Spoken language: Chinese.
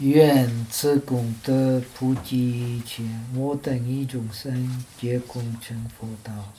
愿此功德普及一切我等一众生皆功成佛道。